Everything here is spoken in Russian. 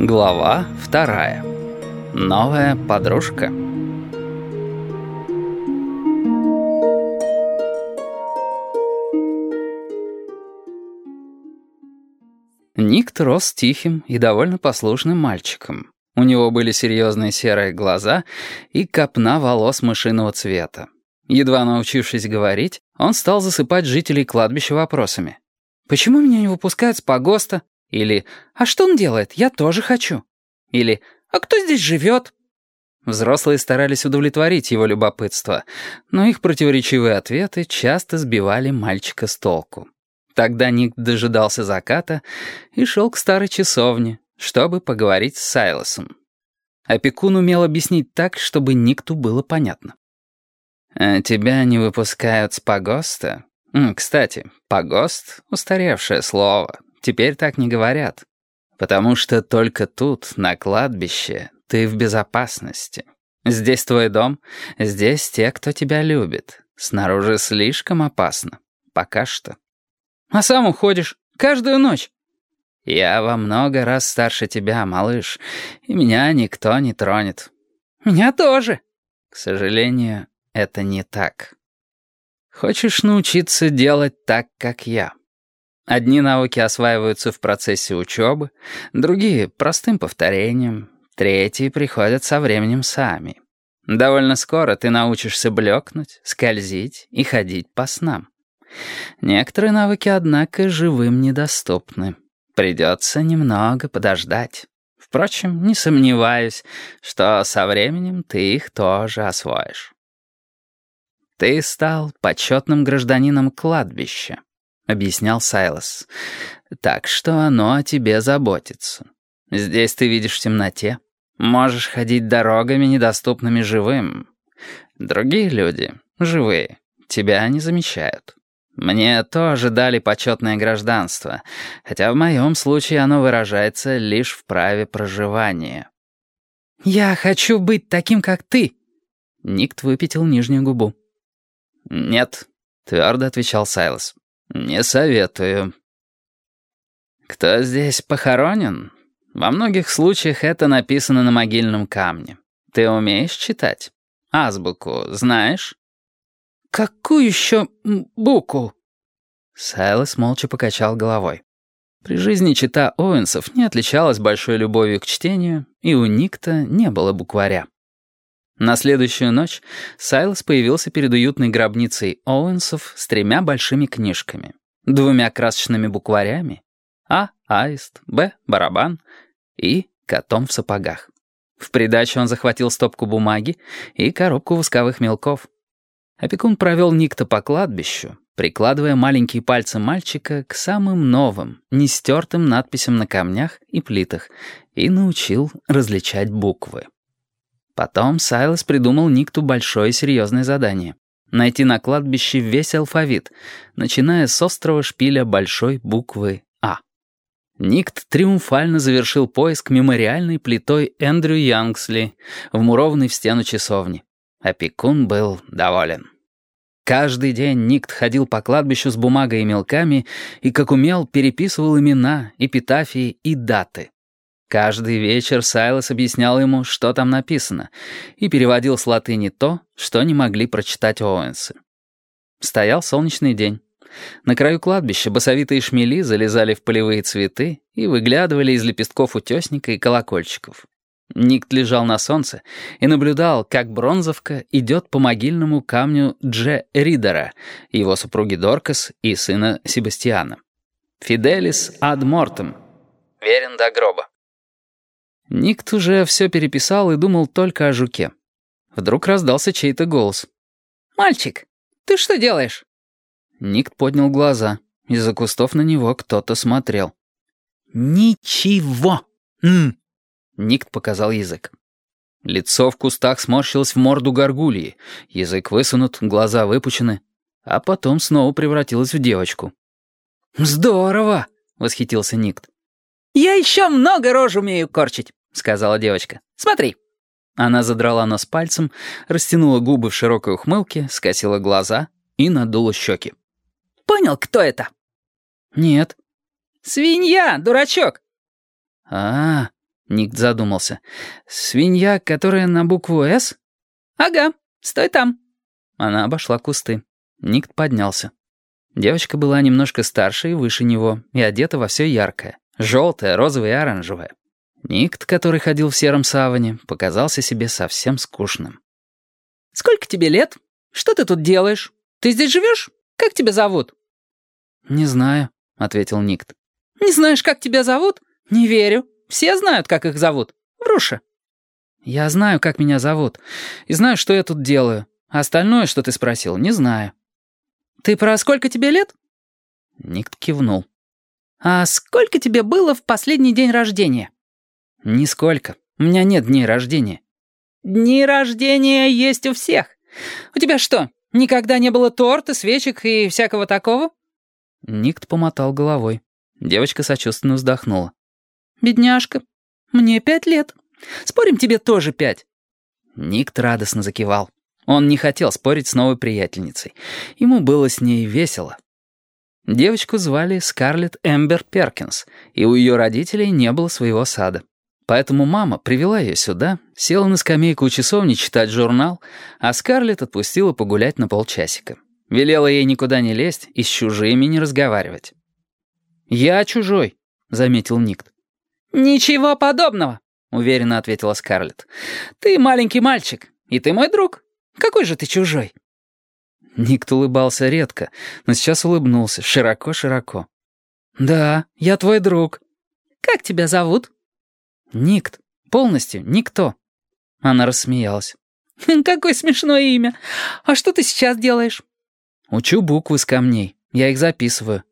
Глава вторая. Новая подружка. Никт рос тихим и довольно послушным мальчиком. У него были серьезные серые глаза и копна волос мышиного цвета. Едва научившись говорить, он стал засыпать жителей кладбища вопросами. «Почему меня не выпускают с погоста? Или «А что он делает? Я тоже хочу». Или «А кто здесь живет?» Взрослые старались удовлетворить его любопытство, но их противоречивые ответы часто сбивали мальчика с толку. Тогда Ник дожидался заката и шел к старой часовне, чтобы поговорить с Сайлосом. Опекун умел объяснить так, чтобы Никту было понятно. «А «Тебя не выпускают с погоста?» «Кстати, погост — устаревшее слово. Теперь так не говорят. Потому что только тут, на кладбище, ты в безопасности. Здесь твой дом, здесь те, кто тебя любит. Снаружи слишком опасно. Пока что. А сам уходишь. Каждую ночь. Я во много раз старше тебя, малыш, и меня никто не тронет. Меня тоже. К сожалению, это не так. Хочешь научиться делать так, как я? Одни науки осваиваются в процессе учебы, другие — простым повторением, третьи приходят со временем сами. Довольно скоро ты научишься блекнуть, скользить и ходить по снам. Некоторые навыки, однако, живым недоступны. Придется немного подождать. Впрочем, не сомневаюсь, что со временем ты их тоже освоишь. Ты стал почетным гражданином кладбища объяснял Сайлос. «Так что оно о тебе заботится. Здесь ты видишь в темноте. Можешь ходить дорогами, недоступными живым. Другие люди, живые, тебя не замечают. Мне тоже дали почетное гражданство, хотя в моем случае оно выражается лишь в праве проживания». «Я хочу быть таким, как ты!» Никт выпятил нижнюю губу. «Нет», — твердо отвечал Сайлос. «Не советую». «Кто здесь похоронен?» Во многих случаях это написано на могильном камне. Ты умеешь читать? Азбуку знаешь? «Какую еще букву?» Сайлос молча покачал головой. При жизни чита Оуэнсов не отличалась большой любовью к чтению, и у Никта не было букваря. На следующую ночь Сайлос появился перед уютной гробницей Оуэнсов с тремя большими книжками, двумя красочными букварями А — аист, Б — барабан и котом в сапогах. В придачу он захватил стопку бумаги и коробку восковых мелков. Опекун провел Никта по кладбищу, прикладывая маленькие пальцы мальчика к самым новым, нестертым надписям на камнях и плитах, и научил различать буквы. Потом Сайлос придумал Никту большое серьезное задание — найти на кладбище весь алфавит, начиная с острого шпиля большой буквы «А». Никт триумфально завершил поиск мемориальной плитой Эндрю Янгсли, вмурованной в стену часовни. Опекун был доволен. Каждый день Никт ходил по кладбищу с бумагой и мелками и, как умел, переписывал имена, эпитафии и даты. Каждый вечер Сайлос объяснял ему, что там написано, и переводил с латыни то, что не могли прочитать Оуэнсы. Стоял солнечный день. На краю кладбища басовитые шмели залезали в полевые цветы и выглядывали из лепестков утесника и колокольчиков. Никт лежал на солнце и наблюдал, как бронзовка идет по могильному камню Дже Ридера, его супруги Доркас и сына Себастьяна. «Фиделис ад мортем» — верен до гроба. Никт уже все переписал и думал только о жуке. Вдруг раздался чей-то голос. «Мальчик, ты что делаешь?» Никт поднял глаза. Из-за кустов на него кто-то смотрел. «Ничего!» М. Никт показал язык. Лицо в кустах сморщилось в морду горгульи, язык высунут, глаза выпучены, а потом снова превратилось в девочку. «Здорово!» — восхитился Никт. «Я еще много рож умею корчить!» — сказала девочка. «Смотри». Она задрала нос пальцем, растянула губы в широкой ухмылке, скосила глаза и надула щеки. «Понял, кто это?» «Нет». «Свинья, дурачок!» а, -а, -а Ник задумался. «Свинья, которая на букву «С»?» «Ага, стой там». Она обошла кусты. Ник поднялся. Девочка была немножко старше и выше него, и одета во все яркое. Желтое, розовое и оранжевое. Никт, который ходил в сером саване, показался себе совсем скучным. «Сколько тебе лет? Что ты тут делаешь? Ты здесь живешь? Как тебя зовут?» «Не знаю», — ответил Никт. «Не знаешь, как тебя зовут? Не верю. Все знают, как их зовут. Вруша». «Я знаю, как меня зовут, и знаю, что я тут делаю. Остальное, что ты спросил, не знаю». «Ты про сколько тебе лет?» Никт кивнул. «А сколько тебе было в последний день рождения?» «Нисколько. У меня нет дней рождения». «Дни рождения есть у всех. У тебя что, никогда не было торта, свечек и всякого такого?» Никт помотал головой. Девочка сочувственно вздохнула. «Бедняжка, мне пять лет. Спорим, тебе тоже пять?» Никт радостно закивал. Он не хотел спорить с новой приятельницей. Ему было с ней весело. Девочку звали Скарлетт Эмбер Перкинс, и у ее родителей не было своего сада. Поэтому мама привела ее сюда, села на скамейку у часовни читать журнал, а Скарлетт отпустила погулять на полчасика. Велела ей никуда не лезть и с чужими не разговаривать. «Я чужой», — заметил Никт. «Ничего подобного», — уверенно ответила Скарлетт. «Ты маленький мальчик, и ты мой друг. Какой же ты чужой?» Никт улыбался редко, но сейчас улыбнулся, широко-широко. «Да, я твой друг». «Как тебя зовут?» «Никт. Полностью никто». Она рассмеялась. «Какое смешное имя. А что ты сейчас делаешь?» «Учу буквы с камней. Я их записываю».